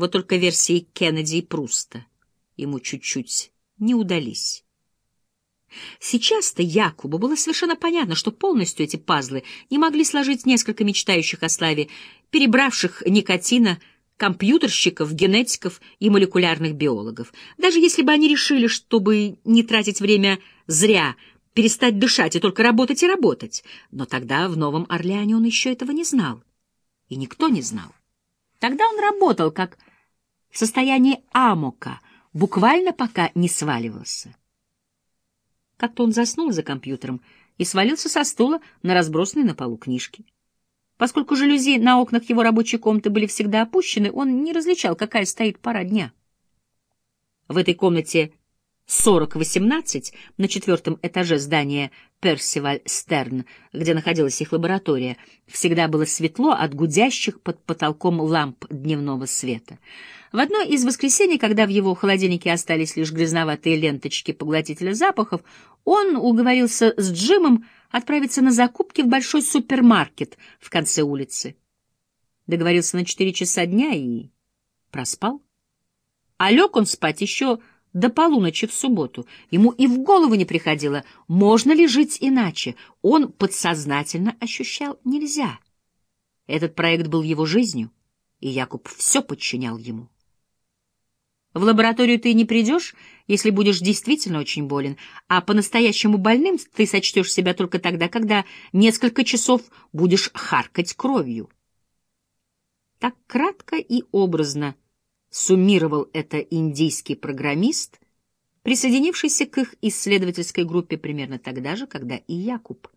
Вот только версии Кеннеди и Пруста ему чуть-чуть не удались. Сейчас-то Якубу было совершенно понятно, что полностью эти пазлы не могли сложить несколько мечтающих о славе, перебравших никотина, компьютерщиков, генетиков и молекулярных биологов. Даже если бы они решили, чтобы не тратить время зря, перестать дышать и только работать и работать. Но тогда в Новом Орлеане он еще этого не знал. И никто не знал. Тогда он работал как в состоянии амока, буквально пока не сваливался. Как-то он заснул за компьютером и свалился со стула на разбросанные на полу книжки. Поскольку жалюзи на окнах его рабочей комнаты были всегда опущены, он не различал, какая стоит пора дня. В этой комнате 4018 на четвертом этаже здания Персиваль Стерн, где находилась их лаборатория, всегда было светло от гудящих под потолком ламп дневного света. В одно из воскресений, когда в его холодильнике остались лишь грязноватые ленточки поглотителя запахов, он уговорился с Джимом отправиться на закупки в большой супермаркет в конце улицы. Договорился на четыре часа дня и проспал. А лег он спать еще до полуночи в субботу. Ему и в голову не приходило, можно ли жить иначе. Он подсознательно ощущал нельзя. Этот проект был его жизнью, и Якуб все подчинял ему. В лабораторию ты не придешь, если будешь действительно очень болен, а по-настоящему больным ты сочтешь себя только тогда, когда несколько часов будешь харкать кровью. Так кратко и образно — суммировал это индийский программист, присоединившийся к их исследовательской группе примерно тогда же, когда и Якуб.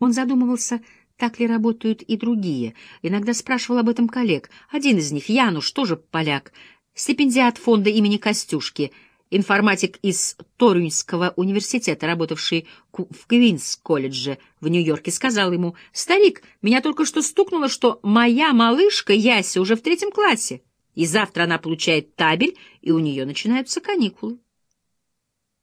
Он задумывался, так ли работают и другие. Иногда спрашивал об этом коллег. Один из них, Януш, тоже поляк, стипендиат фонда имени Костюшки, информатик из Торюнского университета, работавший в Квинс-колледже в Нью-Йорке, сказал ему, «Старик, меня только что стукнуло, что моя малышка Яся уже в третьем классе» и завтра она получает табель, и у нее начинаются каникулы.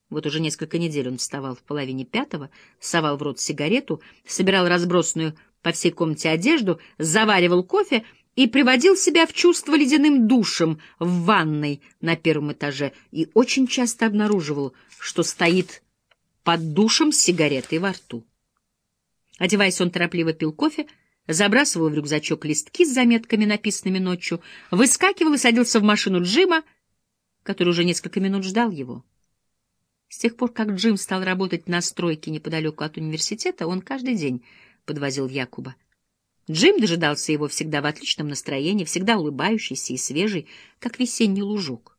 Вот уже несколько недель он вставал в половине пятого, совал в рот сигарету, собирал разбросанную по всей комнате одежду, заваривал кофе и приводил себя в чувство ледяным душем в ванной на первом этаже и очень часто обнаруживал, что стоит под душем с сигаретой во рту. Одеваясь, он торопливо пил кофе, забрасывал в рюкзачок листки с заметками, написанными ночью, выскакивал и садился в машину Джима, который уже несколько минут ждал его. С тех пор, как Джим стал работать на стройке неподалеку от университета, он каждый день подвозил Якуба. Джим дожидался его всегда в отличном настроении, всегда улыбающийся и свежий, как весенний лужок.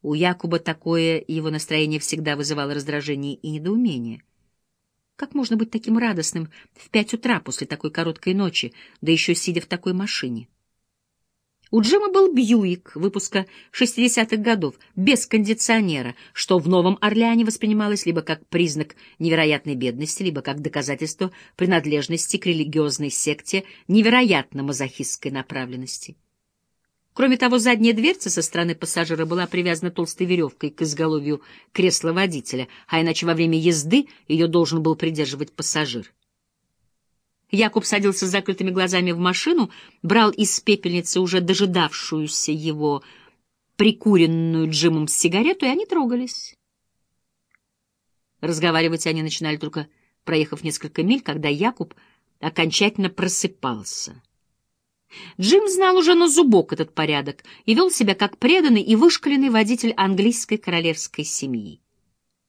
У Якуба такое его настроение всегда вызывало раздражение и недоумение. Как можно быть таким радостным в пять утра после такой короткой ночи, да еще сидя в такой машине? У Джима был Бьюик выпуска 60-х годов, без кондиционера, что в Новом Орлеане воспринималось либо как признак невероятной бедности, либо как доказательство принадлежности к религиозной секте невероятно мазохистской направленности. Кроме того, задняя дверца со стороны пассажира была привязана толстой веревкой к изголовью кресла водителя, а иначе во время езды ее должен был придерживать пассажир. Якуб садился с закрытыми глазами в машину, брал из пепельницы уже дожидавшуюся его прикуренную Джимом сигарету, и они трогались. Разговаривать они начинали только проехав несколько миль, когда Якуб окончательно просыпался. Джим знал уже на зубок этот порядок и вел себя как преданный и вышкаленный водитель английской королевской семьи.